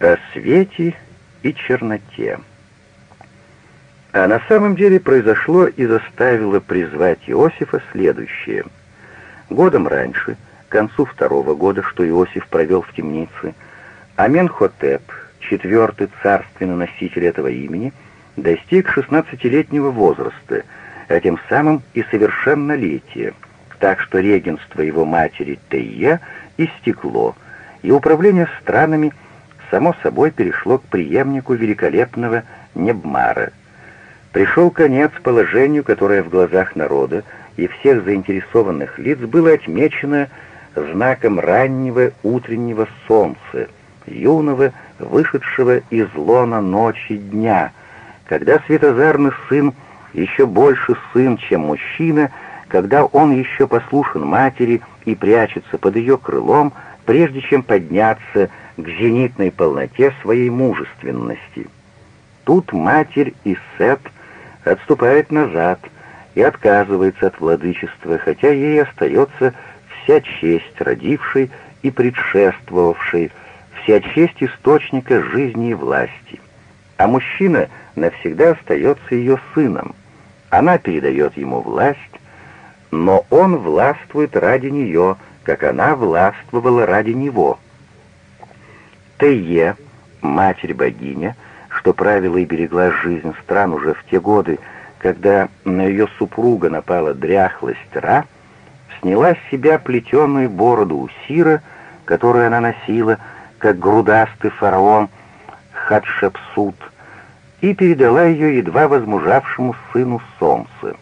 о свете и черноте. А на самом деле произошло и заставило призвать Иосифа следующее. Годом раньше, к концу второго года, что Иосиф провел в темнице, Аменхотеп, четвертый царственный носитель этого имени, достиг шестнадцатилетнего возраста, а тем самым и совершеннолетия, так что регенство его матери Тейе истекло, и управление странами само собой перешло к преемнику великолепного Небмара. Пришел конец положению, которое в глазах народа и всех заинтересованных лиц было отмечено знаком раннего утреннего солнца, юного, вышедшего из лона ночи дня, когда светозарный сын еще больше сын, чем мужчина, когда он еще послушен матери и прячется под ее крылом, прежде чем подняться к зенитной полноте своей мужественности. Тут матерь и Сет отступает назад и отказывается от владычества, хотя ей остается вся честь родившей и предшествовавшей, вся честь источника жизни и власти. А мужчина навсегда остается ее сыном. Она передает ему власть, но он властвует ради нее, как она властвовала ради него. Тее, матерь-богиня, что правила и берегла жизнь стран уже в те годы, когда на ее супруга напала дряхлость Ра, сняла с себя плетеную бороду у Сира, которую она носила, как грудастый фараон Хатшепсут, и передала ее едва возмужавшему сыну Солнца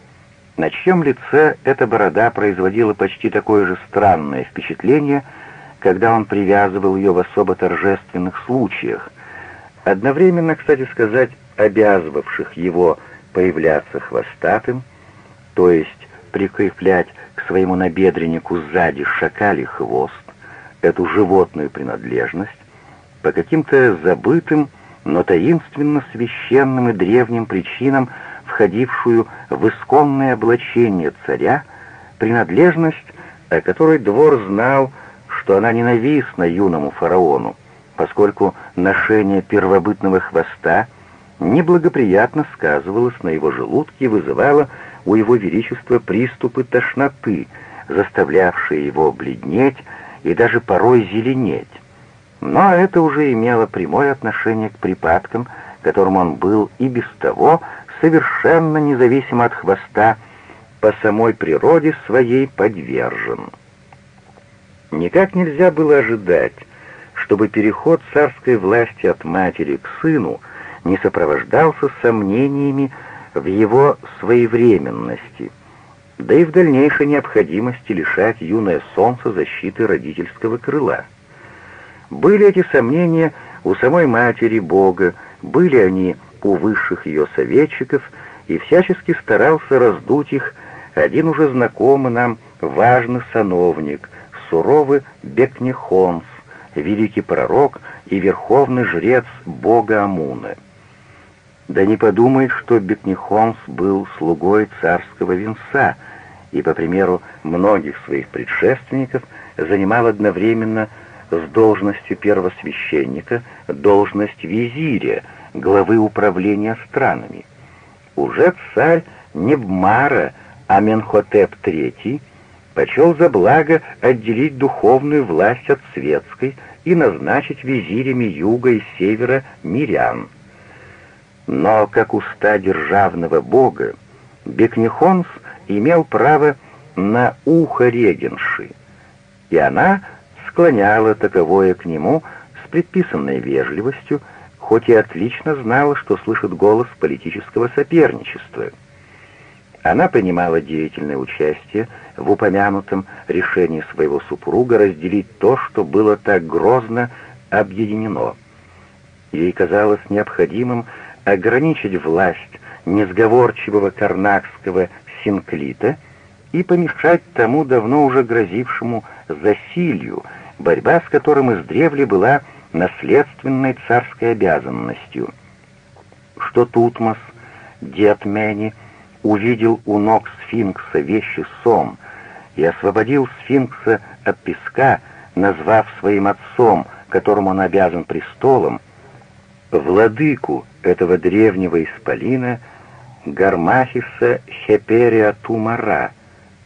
на чьем лице эта борода производила почти такое же странное впечатление, когда он привязывал ее в особо торжественных случаях, одновременно, кстати сказать, обязывавших его появляться хвостатым, то есть прикреплять к своему набедреннику сзади шакалий хвост, эту животную принадлежность, по каким-то забытым, но таинственно священным и древним причинам входившую в исконное облачение царя, принадлежность, о которой двор знал, что она ненавистна юному фараону, поскольку ношение первобытного хвоста неблагоприятно сказывалось на его желудке и вызывало у его величества приступы тошноты, заставлявшие его бледнеть и даже порой зеленеть. Но это уже имело прямое отношение к припадкам, которым он был и без того совершенно независимо от хвоста, по самой природе своей подвержен. Никак нельзя было ожидать, чтобы переход царской власти от матери к сыну не сопровождался сомнениями в его своевременности, да и в дальнейшей необходимости лишать юное солнце защиты родительского крыла. Были эти сомнения у самой матери Бога, были они у высших ее советчиков и всячески старался раздуть их один уже знакомый нам важный сановник, суровый Бекнехонс, великий пророк и верховный жрец бога Амуна. Да не подумай, что Бекнехонс был слугой царского венца и, по примеру многих своих предшественников, занимал одновременно с должностью первосвященника должность визиря — главы управления странами. Уже царь Небмара Аменхотеп III почел за благо отделить духовную власть от светской и назначить визирями юга и севера мирян. Но, как уста державного бога, Бекнехонс имел право на ухо регенши, и она склоняла таковое к нему с предписанной вежливостью, хоть и отлично знала, что слышит голос политического соперничества. Она принимала деятельное участие в упомянутом решении своего супруга разделить то, что было так грозно объединено. Ей казалось необходимым ограничить власть несговорчивого карнакского синклита и помешать тому давно уже грозившему засилью, борьба с которым издревле была наследственной царской обязанностью, что Тутмос, дед Мени, увидел у ног сфинкса вещи сон и освободил сфинкса от песка, назвав своим отцом, которому он обязан престолом, владыку этого древнего исполина Гармахиса Хеперия Тумара.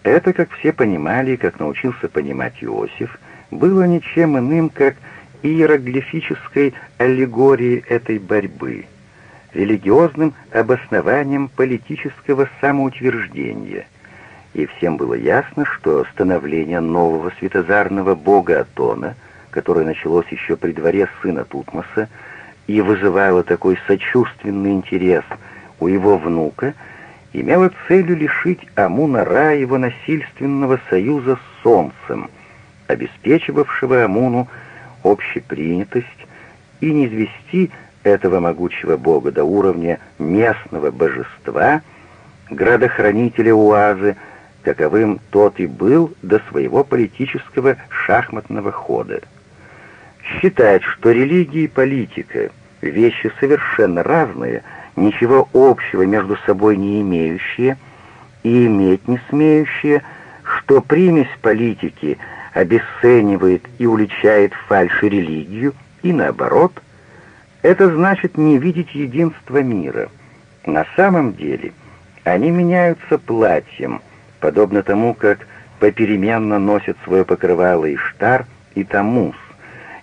Это, как все понимали, как научился понимать Иосиф, было ничем иным, как иероглифической аллегорией этой борьбы, религиозным обоснованием политического самоутверждения. И всем было ясно, что становление нового светозарного бога Атона, которое началось еще при дворе сына Тутмоса, и вызывало такой сочувственный интерес у его внука, имело целью лишить Амуна-Ра его насильственного союза с Солнцем, обеспечивавшего Амуну общепринятость, и не извести этого могучего бога до уровня местного божества, градохранителя Уазы, каковым тот и был до своего политического шахматного хода. Считать, что религия и политика — вещи совершенно разные, ничего общего между собой не имеющие и иметь не смеющие, что примесь политики обесценивает и уличает фальши религию, и наоборот, это значит не видеть единства мира. На самом деле они меняются платьем, подобно тому, как попеременно носят свое покрывало Иштар и Тамус,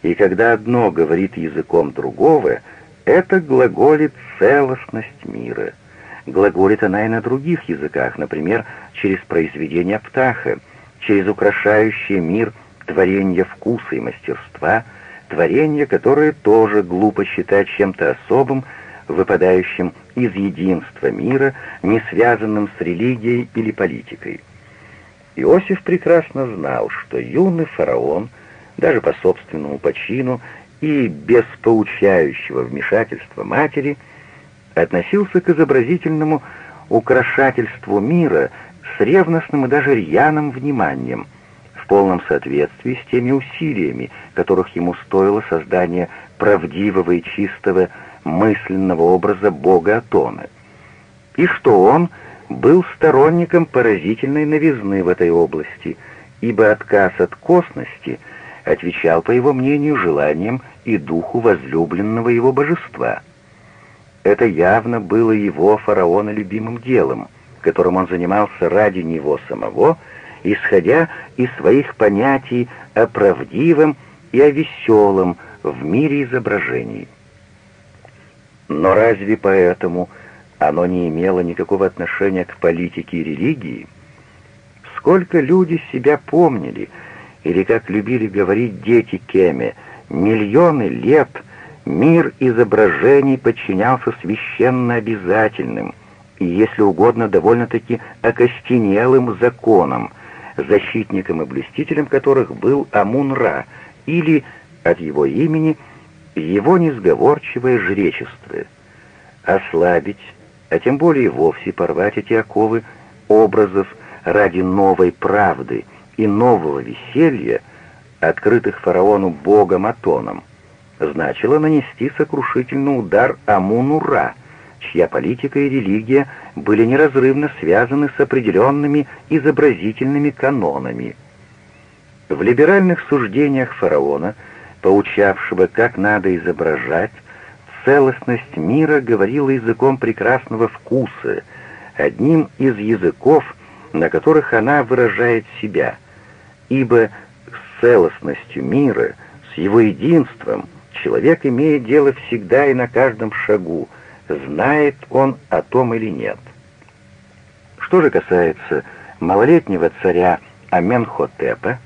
и когда одно говорит языком другого, это глаголит целостность мира. Глаголит она и на других языках, например, через произведения Птаха, через украшающие мир творения вкуса и мастерства, творения, которые тоже глупо считать чем-то особым, выпадающим из единства мира, не связанным с религией или политикой. Иосиф прекрасно знал, что юный фараон — даже по собственному почину и без поучающего вмешательства матери, относился к изобразительному украшательству мира с ревностным и даже рьяным вниманием, в полном соответствии с теми усилиями, которых ему стоило создание правдивого и чистого мысленного образа бога Атона, и что он был сторонником поразительной новизны в этой области, ибо отказ от косности — отвечал, по его мнению, желаниям и духу возлюбленного его божества. Это явно было его фараона любимым делом, которым он занимался ради него самого, исходя из своих понятий о правдивом и о веселом в мире изображений. Но разве поэтому оно не имело никакого отношения к политике и религии? Сколько люди себя помнили — или, как любили говорить дети Кеме, миллионы лет мир изображений подчинялся священно обязательным и, если угодно, довольно-таки окостенелым законам, защитником и блюстителем которых был Амун-Ра, или от его имени его несговорчивое жречество. Ослабить, а тем более вовсе порвать эти оковы образов ради новой правды — и нового веселья, открытых фараону богом Атоном, значило нанести сокрушительный удар Амуну-Ра, чья политика и религия были неразрывно связаны с определенными изобразительными канонами. В либеральных суждениях фараона, поучавшего, как надо изображать, целостность мира говорила языком прекрасного вкуса, одним из языков, на которых она выражает себя — ибо с целостностью мира, с его единством, человек имеет дело всегда и на каждом шагу, знает он о том или нет. Что же касается малолетнего царя Аменхотепа,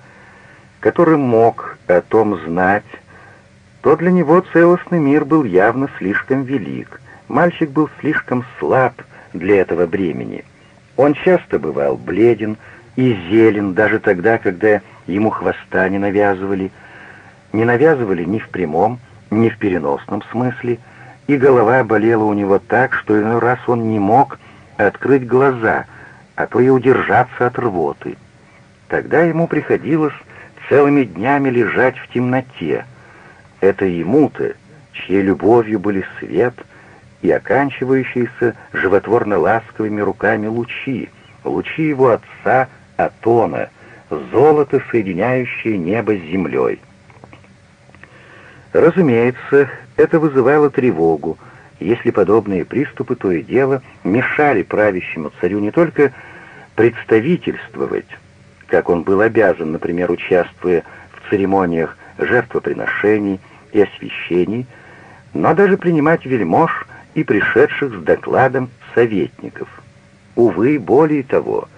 который мог о том знать, то для него целостный мир был явно слишком велик, мальчик был слишком слаб для этого бремени. Он часто бывал бледен, и зелен даже тогда, когда ему хвоста не навязывали. Не навязывали ни в прямом, ни в переносном смысле, и голова болела у него так, что иной раз он не мог открыть глаза, а то и удержаться от рвоты. Тогда ему приходилось целыми днями лежать в темноте. Это ему-то, чьей любовью были свет и оканчивающиеся животворно ласковыми руками лучи, лучи его отца Атона, золото, соединяющее небо с землей. Разумеется, Это вызывало тревогу, если подобные приступы то и дело мешали правящему царю не только представительствовать, как он был обязан, например, участвуя в церемониях жертвоприношений и освящений, но даже принимать вельмож и пришедших с докладом советников. Увы, более того,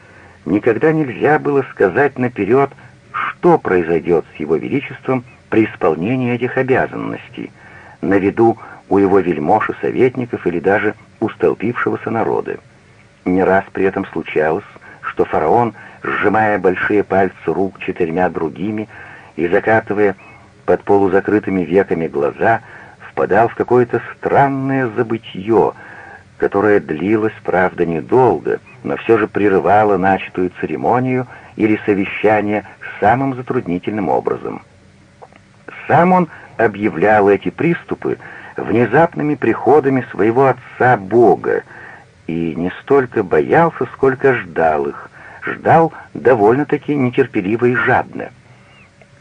никогда нельзя было сказать наперед, что произойдет с его величеством при исполнении этих обязанностей, на виду у его вельмож и советников или даже у столпившегося народа. Не раз при этом случалось, что фараон, сжимая большие пальцы рук четырьмя другими и закатывая под полузакрытыми веками глаза, впадал в какое-то странное забытье, которое длилось, правда, недолго, но все же прерывало начатую церемонию или совещание самым затруднительным образом. Сам он объявлял эти приступы внезапными приходами своего отца Бога и не столько боялся, сколько ждал их, ждал довольно-таки нетерпеливо и жадно.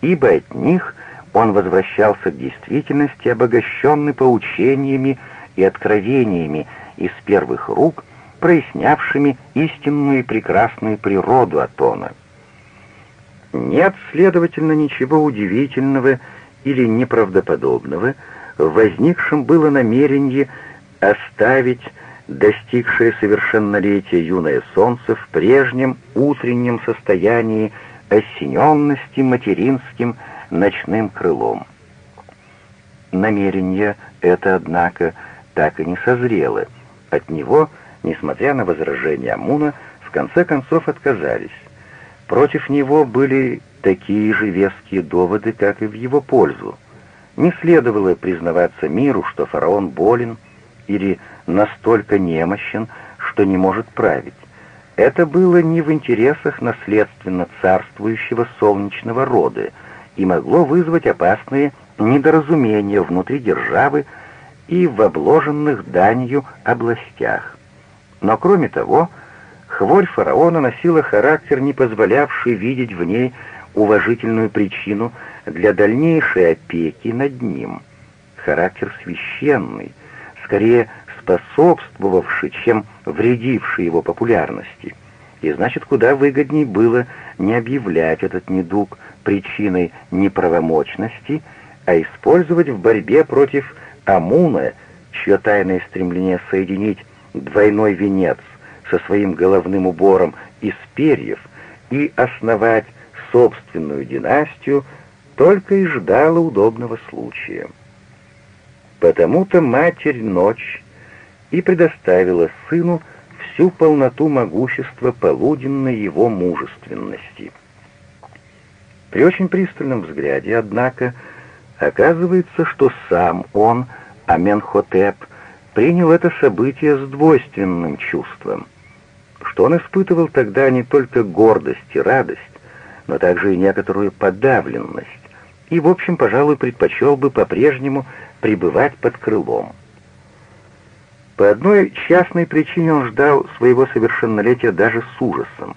Ибо от них он возвращался к действительности, обогащенный поучениями и откровениями из первых рук, прояснявшими истинную и прекрасную природу Атона. Нет, следовательно, ничего удивительного или неправдоподобного в возникшем было намерение оставить достигшее совершеннолетия юное солнце в прежнем утреннем состоянии осененности материнским ночным крылом. Намерение это, однако, так и не созрело. От него, несмотря на возражения Амуна, в конце концов отказались. Против него были такие же веские доводы, как и в его пользу. Не следовало признаваться миру, что фараон болен или настолько немощен, что не может править. Это было не в интересах наследственно царствующего солнечного рода и могло вызвать опасные недоразумения внутри державы и в обложенных данью областях. Но кроме того, хворь фараона носила характер, не позволявший видеть в ней уважительную причину для дальнейшей опеки над ним. Характер священный, скорее способствовавший, чем вредивший его популярности. И значит, куда выгоднее было не объявлять этот недуг причиной неправомочности, а использовать в борьбе против Амуна, чье тайное стремление соединить двойной венец со своим головным убором из перьев и основать собственную династию, только и ждала удобного случая. Потому-то Матерь Ночь и предоставила сыну всю полноту могущества полуденной его мужественности. При очень пристальном взгляде, однако, оказывается, что сам он, Аменхотеп, принял это событие с двойственным чувством, что он испытывал тогда не только гордость и радость, но также и некоторую подавленность, и, в общем, пожалуй, предпочел бы по-прежнему пребывать под крылом. По одной частной причине он ждал своего совершеннолетия даже с ужасом.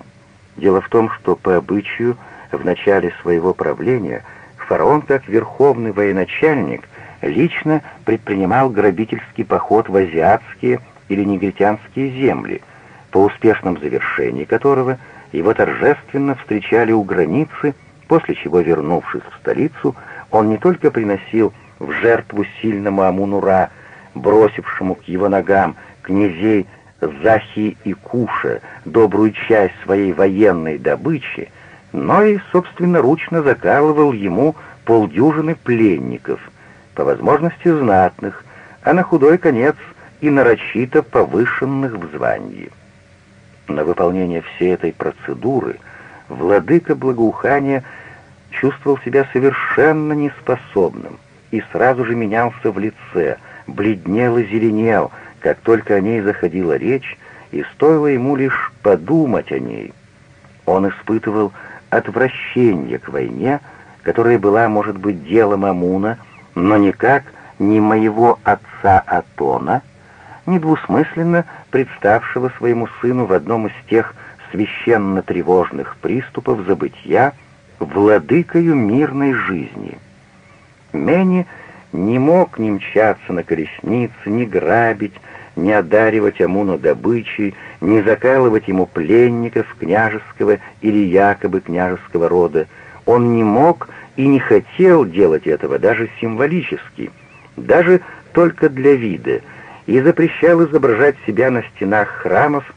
Дело в том, что по обычаю в начале своего правления фараон, как верховный военачальник, лично предпринимал грабительский поход в азиатские или негритянские земли, по успешном завершении которого его торжественно встречали у границы, после чего, вернувшись в столицу, он не только приносил в жертву сильному Амунура бросившему к его ногам князей Захи и Куша добрую часть своей военной добычи, но и собственноручно закалывал ему полдюжины пленников, по возможности знатных, а на худой конец и нарочито повышенных в звании. На выполнение всей этой процедуры владыка благоухания чувствовал себя совершенно неспособным и сразу же менялся в лице, бледнел и зеленел, как только о ней заходила речь, и стоило ему лишь подумать о ней. Он испытывал отвращение к войне, которая была, может быть, делом Амуна, но никак не моего отца Атона, недвусмысленно представшего своему сыну в одном из тех священно-тревожных приступов забытья владыкою мирной жизни. Мени не мог ни мчаться на колеснице, ни грабить, не одаривать Амуна добычей, не закалывать ему пленников княжеского или якобы княжеского рода. Он не мог и не хотел делать этого даже символически, даже только для вида, и запрещал изображать себя на стенах храмов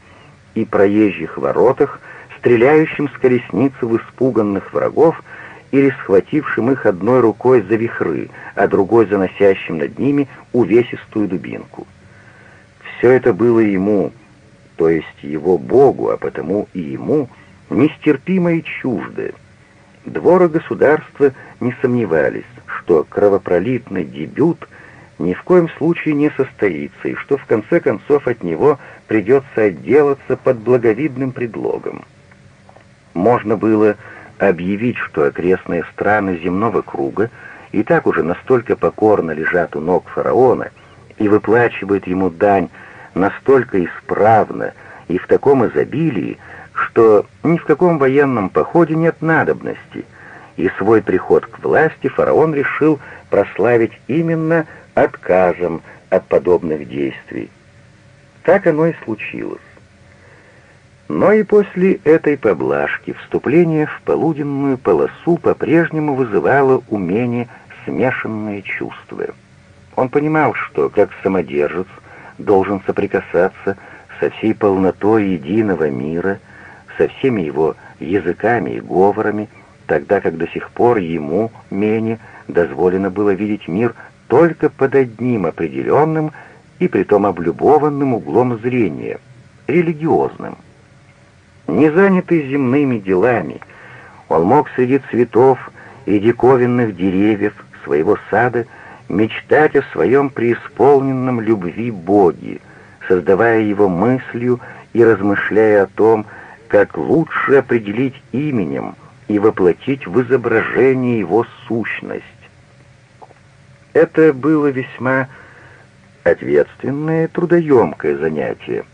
и проезжих воротах, стреляющим с колесницы в испуганных врагов или схватившим их одной рукой за вихры, а другой заносящим над ними увесистую дубинку. Все это было ему, то есть его Богу, а потому и ему, нестерпимо и чуждо. Дворы государства не сомневались, что кровопролитный дебют ни в коем случае не состоится, и что в конце концов от него придется отделаться под благовидным предлогом. Можно было объявить, что окрестные страны земного круга и так уже настолько покорно лежат у ног фараона и выплачивают ему дань настолько исправно и в таком изобилии, что ни в каком военном походе нет надобности, и свой приход к власти фараон решил прославить именно отказом от подобных действий. Так оно и случилось. Но и после этой поблажки вступление в полуденную полосу по-прежнему вызывало умение смешанные чувства. Он понимал, что, как самодержец, должен соприкасаться со всей полнотой единого мира, со всеми его языками и говорами, тогда как до сих пор ему, Мене, дозволено было видеть мир только под одним определенным и притом облюбованным углом зрения, религиозным. Не занятый земными делами, он мог среди цветов и диковинных деревьев своего сада мечтать о своем преисполненном любви Боге, создавая его мыслью и размышляя о том, как лучше определить именем и воплотить в изображении его сущность. Это было весьма ответственное, трудоемкое занятие,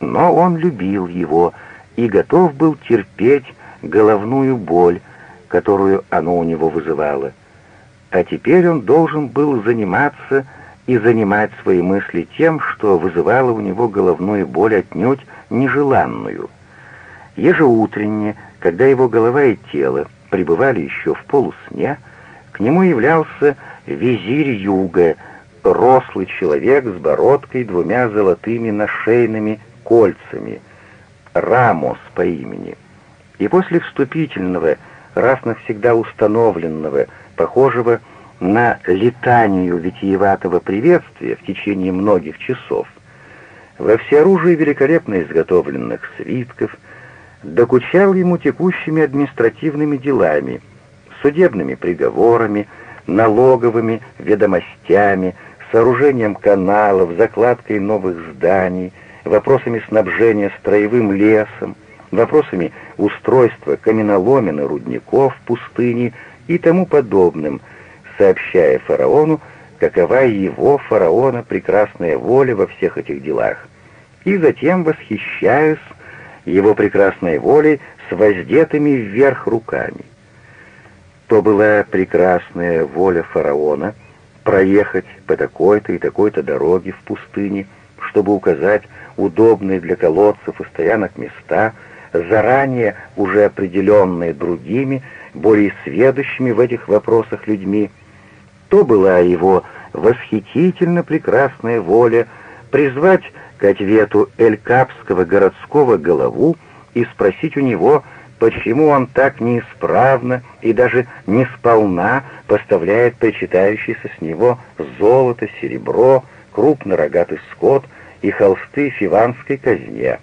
но он любил его и готов был терпеть головную боль, которую оно у него вызывало — а теперь он должен был заниматься и занимать свои мысли тем, что вызывало у него головную боль отнюдь нежеланную. Ежеутренне, когда его голова и тело пребывали еще в полусне, к нему являлся визирь юга, рослый человек с бородкой двумя золотыми нашейными кольцами, Рамос по имени. И после вступительного, раз навсегда установленного, похожего на летанию витиеватого приветствия в течение многих часов, во всеоружии великолепно изготовленных свитков, докучал ему текущими административными делами, судебными приговорами, налоговыми ведомостями, сооружением каналов, закладкой новых зданий, вопросами снабжения строевым лесом, вопросами устройства каменоломен и рудников в пустыне и тому подобным, сообщая фараону, какова его, фараона, прекрасная воля во всех этих делах, и затем восхищаясь его прекрасной волей с воздетыми вверх руками. То была прекрасная воля фараона проехать по такой-то и такой-то дороге в пустыне, чтобы указать удобные для колодцев и стоянок места, заранее уже определенные другими, более сведущими в этих вопросах людьми, то была его восхитительно прекрасная воля призвать к ответу элькапского городского голову и спросить у него, почему он так неисправно и даже не сполна поставляет причитающийся с него золото, серебро, крупнорогатый скот и холсты фиванской казне.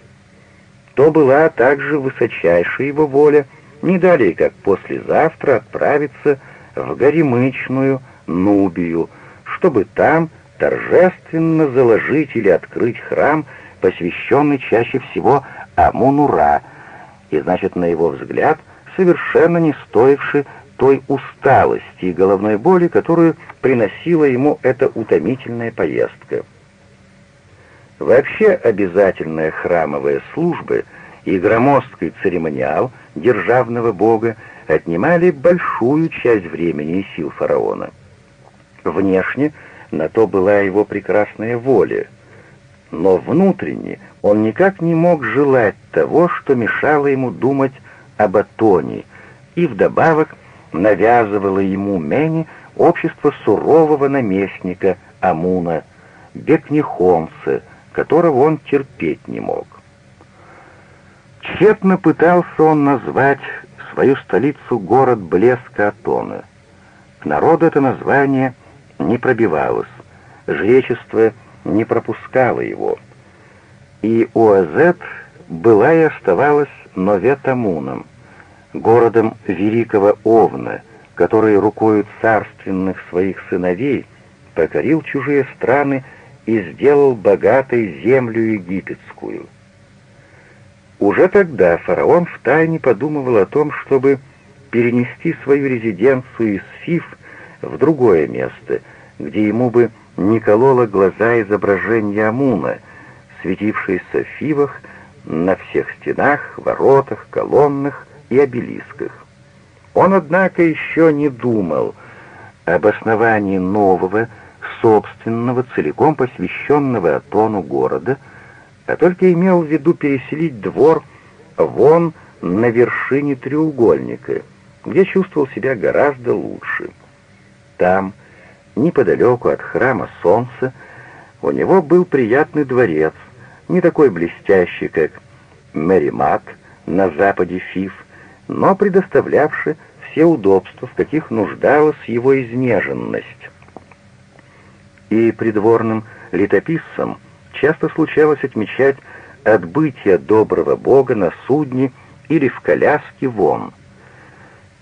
То была также высочайшая его воля — не далее, как послезавтра отправиться в горемычную Нубию, чтобы там торжественно заложить или открыть храм, посвященный чаще всего Амунура, и, значит, на его взгляд, совершенно не стоивший той усталости и головной боли, которую приносила ему эта утомительная поездка. Вообще обязательная храмовая служба и громоздкий церемониал державного бога отнимали большую часть времени и сил фараона. Внешне на то была его прекрасная воля, но внутренне он никак не мог желать того, что мешало ему думать об Атоне, и вдобавок навязывало ему Мени общество сурового наместника Амуна, Бекнихонца, которого он терпеть не мог. Тщетно пытался он назвать свою столицу город блеска Атона. К народу это название не пробивалось, жречество не пропускало его. И Уазет была и оставалась Новетамуном, городом великого Овна, который рукою царственных своих сыновей покорил чужие страны и сделал богатой землю египетскую. Уже тогда фараон втайне подумывал о том, чтобы перенести свою резиденцию из Фиф в другое место, где ему бы не кололо глаза изображение Амуна, светившееся в Фивах на всех стенах, воротах, колоннах и обелисках. Он, однако, еще не думал об основании нового, собственного, целиком посвященного Атону города, а только имел в виду переселить двор вон на вершине треугольника, где чувствовал себя гораздо лучше. Там, неподалеку от храма Солнца, у него был приятный дворец, не такой блестящий, как Мэримат на западе Фиф, но предоставлявший все удобства, в каких нуждалась его изнеженность. И придворным летописцам часто случалось отмечать отбытие доброго бога на судне или в коляске вон.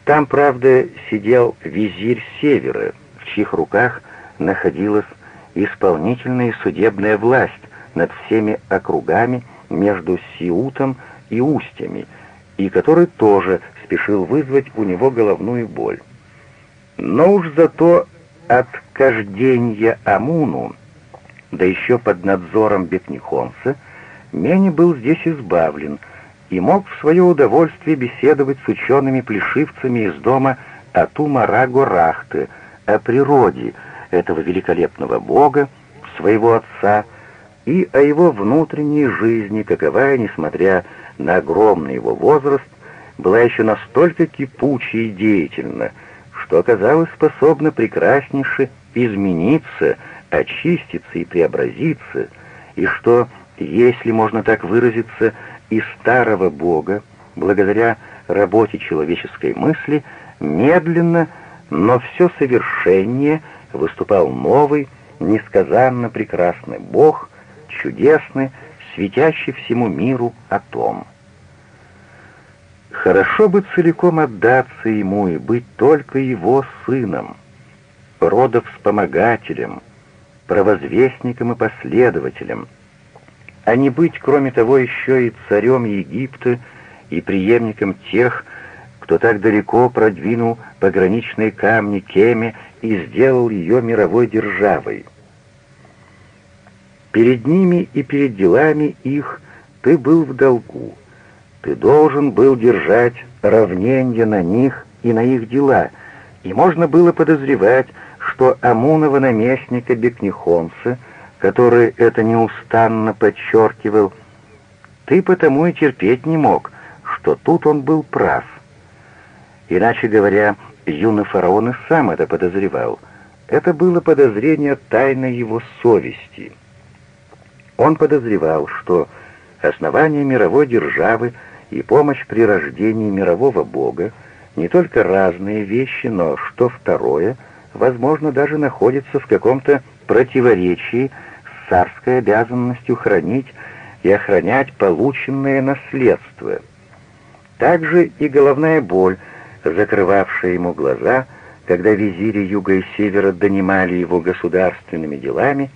Там, правда, сидел визирь Севера, чьих руках находилась исполнительная и судебная власть над всеми округами между Сиутом и Устьями, и который тоже спешил вызвать у него головную боль. Но уж зато от кождения Амуну, да еще под надзором Бетнихонца, Мени был здесь избавлен и мог в свое удовольствие беседовать с учеными-плешивцами из дома Атумараго Рахты о природе этого великолепного бога, своего отца, и о его внутренней жизни, каковая, несмотря на огромный его возраст, была еще настолько кипучей и деятельна, что оказалась способна прекраснейше измениться, очиститься и преобразиться, и что, если можно так выразиться, из старого Бога, благодаря работе человеческой мысли, медленно, но все совершеннее выступал новый, несказанно прекрасный Бог, чудесный, светящий всему миру атом. Хорошо бы целиком отдаться ему и быть только его сыном, родовспомогателем, провозвестником и последователем, а не быть, кроме того, еще и царем Египта и преемником тех, кто так далеко продвинул пограничные камни Кеме и сделал ее мировой державой. Перед ними и перед делами их ты был в долгу, ты должен был держать равнение на них и на их дела, и можно было подозревать, что Амунова наместника Бекнихонца, который это неустанно подчеркивал, ты потому и терпеть не мог, что тут он был прав. Иначе говоря, юный фараон и сам это подозревал. Это было подозрение тайной его совести. Он подозревал, что основание мировой державы — и помощь при рождении мирового бога не только разные вещи, но что второе, возможно, даже находится в каком-то противоречии с царской обязанностью хранить и охранять полученное наследство. Также и головная боль, закрывавшая ему глаза, когда визири юга и севера донимали его государственными делами,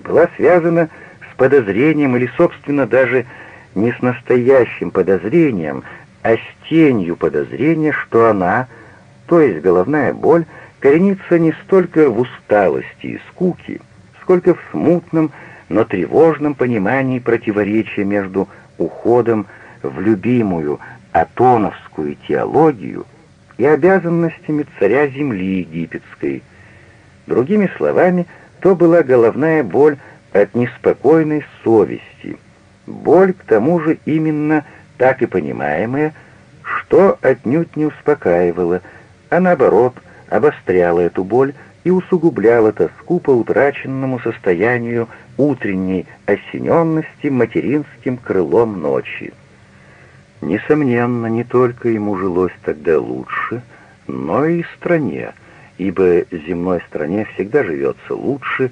была связана с подозрением или, собственно, даже не с настоящим подозрением, а с тенью подозрения, что она, то есть головная боль, коренится не столько в усталости и скуке, сколько в смутном, но тревожном понимании противоречия между уходом в любимую атоновскую теологию и обязанностями царя земли египетской. Другими словами, то была головная боль от неспокойной совести. Боль, к тому же, именно так и понимаемая, что отнюдь не успокаивала, а наоборот обостряла эту боль и усугубляла тоску по утраченному состоянию утренней осененности материнским крылом ночи. Несомненно, не только ему жилось тогда лучше, но и стране, ибо земной стране всегда живется лучше,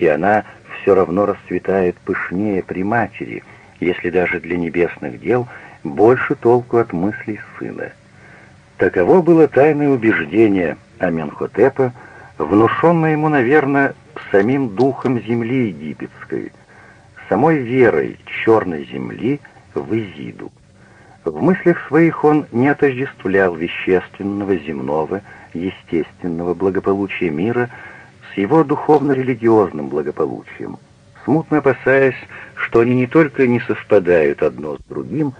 и она все равно расцветает пышнее при матери, если даже для небесных дел больше толку от мыслей сына. Таково было тайное убеждение Аменхотепа, внушенное ему, наверное, самим духом земли египетской, самой верой черной земли в Изиду. В мыслях своих он не отождествлял вещественного, земного, естественного благополучия мира с его духовно-религиозным благополучием, смутно опасаясь, что они не только не совпадают одно с другим,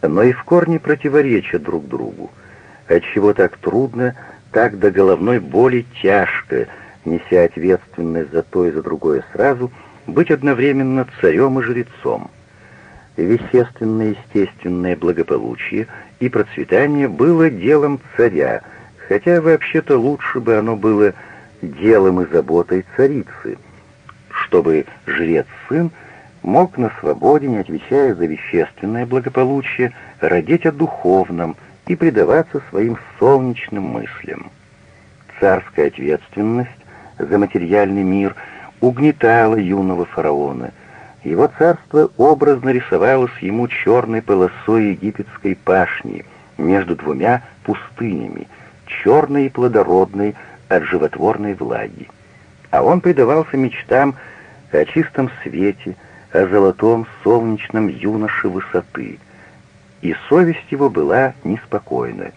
но и в корне противоречат друг другу, отчего так трудно, так до головной боли тяжко, неся ответственность за то и за другое сразу, быть одновременно царем и жрецом. Вещественное естественное благополучие и процветание было делом царя, хотя вообще-то лучше бы оно было делом и заботой царицы, чтобы жрец-сын мог на свободе, не отвечая за вещественное благополучие, родить о духовном и предаваться своим солнечным мыслям. Царская ответственность за материальный мир угнетала юного фараона. Его царство образно рисовалось ему черной полосой египетской пашни между двумя пустынями, черной и плодородной от животворной влаги. А он предавался мечтам о чистом свете, о золотом солнечном юноше высоты, и совесть его была неспокойна.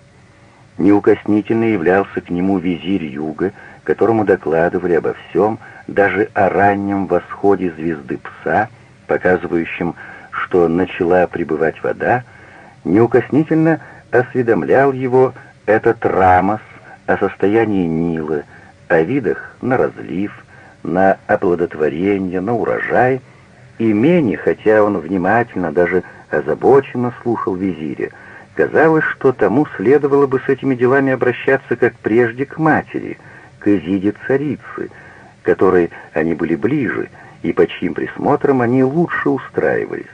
Неукоснительно являлся к нему визирь юга, которому докладывали обо всем, даже о раннем восходе звезды Пса, показывающем, что начала прибывать вода, неукоснительно осведомлял его этот Рамос о состоянии Нила, о видах на разлив, на оплодотворение, на урожай, и менее, хотя он внимательно, даже озабоченно слушал визиря, казалось, что тому следовало бы с этими делами обращаться как прежде к матери, к Изиде царицы, которой они были ближе, и под чьим присмотром они лучше устраивались.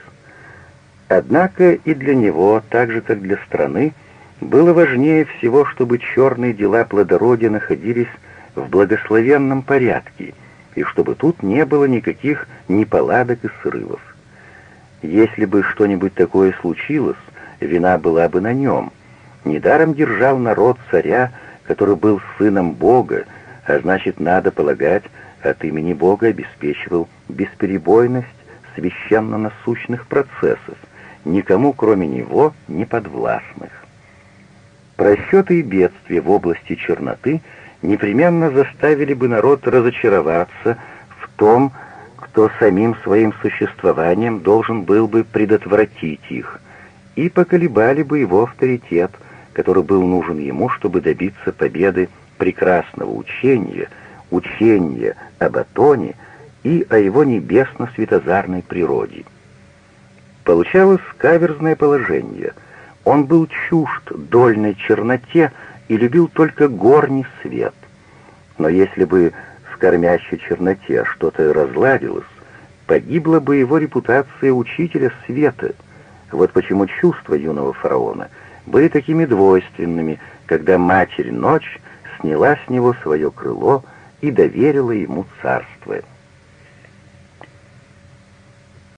Однако и для него, так же как для страны, было важнее всего, чтобы черные дела плодородия находились в благословенном порядке, и чтобы тут не было никаких неполадок и срывов. Если бы что-нибудь такое случилось, вина была бы на нем. Недаром держал народ царя, который был сыном Бога, а значит, надо полагать, от имени Бога обеспечивал бесперебойность священно-насущных процессов, никому, кроме него, не подвластных. Просчеты и бедствия в области черноты непременно заставили бы народ разочароваться в том, кто самим своим существованием должен был бы предотвратить их, и поколебали бы его авторитет, который был нужен ему, чтобы добиться победы прекрасного учения, учения об Атоне и о его небесно-светозарной природе. Получалось каверзное положение. Он был чужд дольной черноте и любил только горний свет. Но если бы в кормящей черноте что-то разладилось, погибла бы его репутация учителя света. Вот почему чувства юного фараона были такими двойственными, когда Матерь Ночь сняла с него свое крыло и доверила ему царство.